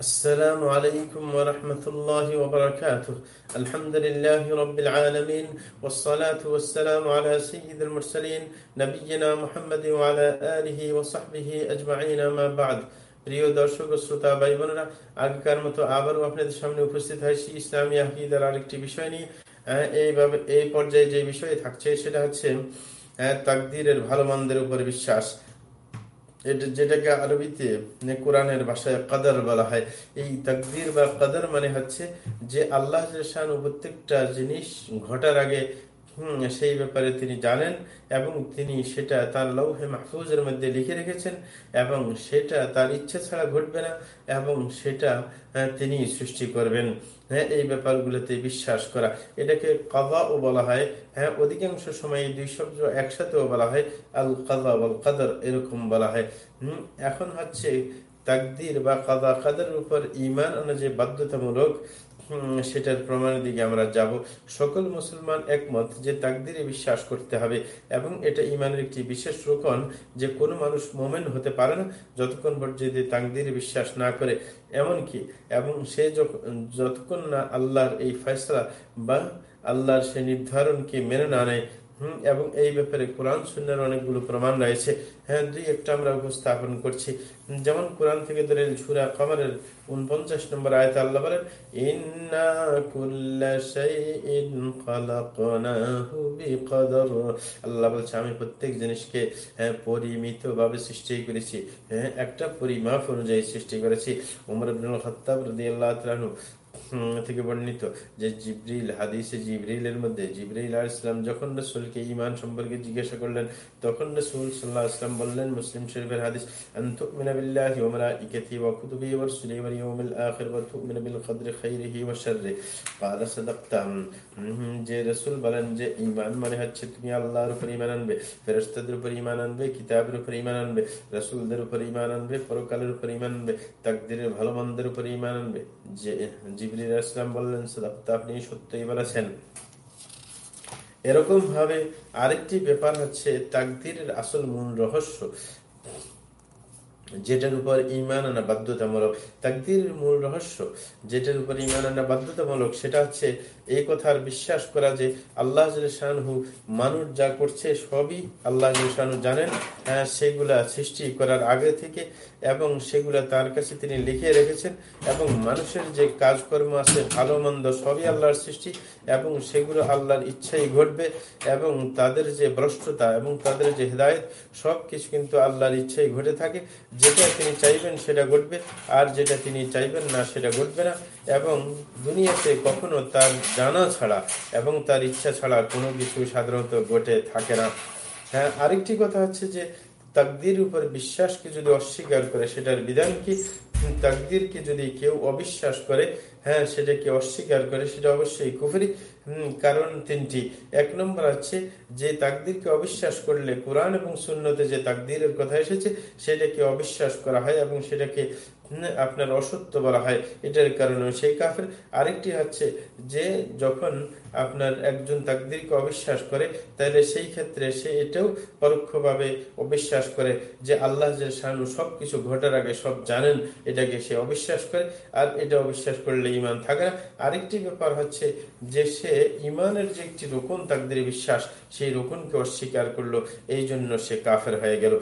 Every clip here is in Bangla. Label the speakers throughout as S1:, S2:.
S1: السلام عليكم ورحمة الله وبركاته الحمد لله رب العالمين والصلاة والسلام على سيد المرسلين نبينا محمد وعلى آله وصحبه أجمعين ما بعد প্রিয় দর্শক ও শ্রোতা ভাই বোনেরা আগেকার মতো আবারও আপনাদের সামনে উপস্থিত হয়েছি ইসলামী আকিদার আরেকটি বিষয় নিয়ে এইভাবে এই পর্যায়ে যে বিষয় থাকছে সেটা হচ্ছে তাকদিরের ভালো মন্দের উপর বিশ্বাস এটা যেটাকে আরবিতে কোরআনের ভাষায় কাদার বলা হয়, এই তাকদির বা কাদার মানে হচ্ছে যে আল্লাহ প্রত্যেকটা জিনিস ঘটার আগে সেই ব্যাপারে তিনি জানেন এবং তিনি সেটা তার লৌহে মাহফুজের মধ্যে লিখে রেখেছেন এবং সেটা তার ইচ্ছে ছাড়া ঘটবে না এবং সেটা তিনি সৃষ্টি করবেন। হ্যাঁ এই ব্যাপারগুলোতে বিশ্বাস করা। এটাকে কাদাও বলা হয়। হ্যাঁ অধিকাংশ সময় দুই শব্দ একসাথেও বলা হয়। আল কাদা বল কাদর এরকম বলা হয়। হম, এখন হচ্ছে তাকদির বা কাদা কাদের উপর ইমান আনা যে বাধ্যতামূলক সেটার প্রমাণের দিকে আমরা যাব। সকল মুসলমান একমত যে তাকদিরে বিশ্বাস করতে হবে এবং এটা ইমানের একটি বিশেষ রোকন যে কোনো মানুষ মোমেন হতে পারে না যতক্ষণ পর্যন্ত তাকদিরে বিশ্বাস না করে। এমনকি এবং সে যতক্ষণ না আল্লাহর এই ফয়সলা বা আল্লাহর সে নির্ধারণকে মেনে না নেয় এবং এই ব্যাপারে কোরআন, সুন্নার অনেকগুলো প্রমাণ রয়েছে। দুই একটা আমরা উপস্থাপন করছি। যেমন কোরআন থেকে ধরে সুরা কমারের উনপঞ্চাশ নম্বর আয়তে আল্লাহ বলেন আল্লাহ বলছে, আমি প্রত্যেক জিনিসকে পরিমিত ভাবে সৃষ্টি করেছি হ্যাঁ একটা পরিমাপ অনুযায়ী সৃষ্টি করেছি। উমর আব্দুল খত্তাব রদি আল্লাহ থেকে বর্ণিত যে জিব্রিল, হাদিসে জিব্রিলের মধ্যে জিব্রিল ইসলাম যখন রসুলকে ইমান সম্পর্কে জিজ্ঞাসা করলেন, তখন রসুল সাল্লাহ ইসলাম বললেন মুসলিম শরীফের হাদিস যে রসুল বলেন যে ইমান মানে হচ্ছে তুমি আল্লাহর উপর ইমান আনবে ফেরস্তাদের উপর ইমান আনবে, কিতাবের উপর ইমান আনবে, রসুলদের উপর ইমান আনবে, পরকালের উপর ইমান আনবে, তাকদিরের ভালো মন্দের উপর ইমান আনবে। যে জিবরিল ইসলাম বললেন আপনি সত্যই বলেছেন। এরকম ভাবে আরেকটি ব্যাপার হচ্ছে তাকদিরের আসল মূল রহস্য। যেটার উপর ইমান আনা বাধ্যতামূলক। তাকদির মূল রহস্য যেটার উপর ইমান আনা বাধ্যতামূলক সেটা হচ্ছে এই কথার বিশ্বাস করা যে আল্লাহ শাহু মানুষ যা করছে সবই আল্লাহ শাহু জানেন হ্যাঁ, সেগুলা সৃষ্টি করার আগে থেকে এবং সেগুলা তার কাছে তিনি লিখে রেখেছেন এবং মানুষের যে কাজকর্ম আছে ভালো মন্দ সবই আল্লাহর সৃষ্টি এবং সেগুলো আল্লাহর ইচ্ছাই ঘটবে এবং তাদের যে ভ্রষ্টতা এবং তাদের যে হৃদায়ত সব কিছু কিন্তু আল্লাহর ইচ্ছাই ঘটে থাকে। যেটা তিনি চাইবেন সেটা ঘটবে, আর যেটা তিনি চাইবেন না সেটা ঘটবে না। এবং দুনিয়াতে কখনো তার জানা ছাড়া এবং তার ইচ্ছা ছাড়া কোনো কিছু সাধারণত ঘটে থাকে না। হ্যাঁ আরেকটি কথা হচ্ছে যে, তাকদির উপর বিশ্বাসকে যদি অস্বীকার করে, সেটার বিধান কি? তাকদিরকে যদি কেউ অবিশ্বাস করে হ্যাঁ সেটাকে অস্বীকার করে, সেটা অবশ্যই কুফরি। কারণ তিনটি। এক নম্বর আছে যে তাকদিরকে অবিশ্বাস করলে কোরআন এবং শূন্যতে যে তাকদিরের কথা এসেছে, সেটাকে অবিশ্বাস করা হয় এবং সেটাকে আপনার অসত্য বলা হয়। এটার কারণে সেই কাফের। আরেকটি হচ্ছে যে যখন আপনার একজন তাকদিরকে অবিশ্বাস করে, তাহলে সেই ক্ষেত্রে সে এটাও পরোক্ষভাবে অবিশ্বাস করে যে আল্লাহ যে শানু সবকিছু ঘটার আগে সব জানেন, এটাকে সে অবিশ্বাস করে। আর এটা অবিশ্বাস করলে ইমান থাকে না। আরেকটি ব্যাপার হচ্ছে যে সে ইমানের যে একটি রোকন তাকদের বিশ্বাস, সেই রোকনকে অস্বীকার করল এই জন্য সে কাফের হয়ে গেল।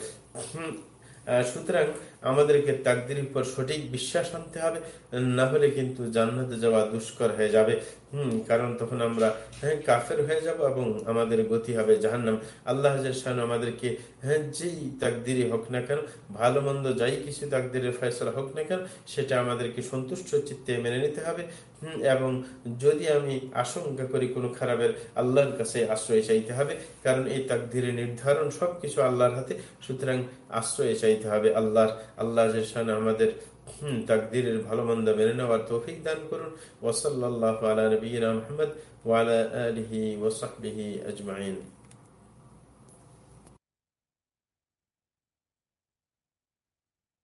S1: সুতরাং আমাদেরকে তাকদির উপর সঠিক বিশ্বাস আনতে হবে, না হলে কিন্তু জান্নাতে যাওয়া দুষ্কর হয়ে যাবে। হম, কারণ তখন আমরা হ্যাঁ কাফের হয়ে যাব এবং আমাদের গতি হবে জাহান্নাম। আল্লাহ আমাদেরকে হ্যাঁ যেই তাকদিরে হোক না কেন, ভালো মন্দ যাই কিছু তাকদিরের ফয়সলা হোক না কেন, সেটা আমাদেরকে সন্তুষ্ট চিত্তে মেনে নিতে হবে। হম, এবং যদি আমি আশঙ্কা করি কোনো খারাপের, আল্লাহর কাছে আশ্রয় চাইতে হবে, কারণ এই তাকদিরে নির্ধারণ সবকিছু আল্লাহর হাতে, সুতরাং আশ্রয় চাইতে হবে আল্লাহর আল্লাহ আমাদের তাকদিরের ভালো মন্দ মেনে নেওয়ার তৌফিক দান করুন। ওসল্লাহ আলা নবীনা আহমদ ওয়ালা আলহি ওসাহবিহি আজমাইন।